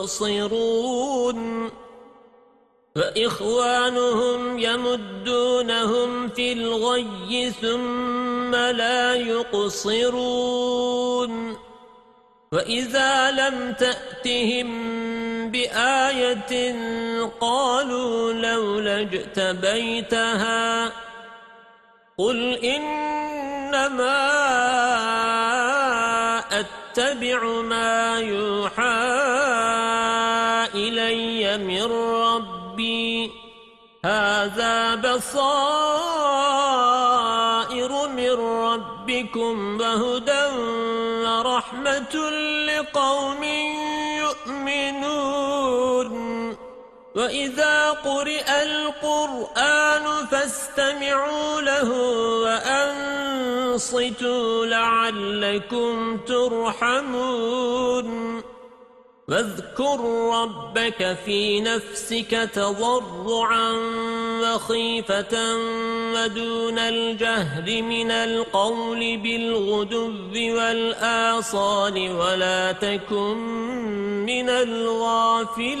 مبصرون فإخوانهم يمدونهم في الغي ثم لا يقصرون. وإذا لم تأتهم بآية قالوا لولا اجتبيتها قل إنما أتبع ما يوحى إلي من ربي. هذا بصائر من ربكم وهدى ورحمة لقوم يؤمنون. وإذا قرئ القرآن فاستمعوا له وأنصتوا لعلكم ترحمون. واذكر ربك في نفسك تضرعا وخيفة ودون الجهد من القول بالغدو والآصال ولا تكن من الغافلين.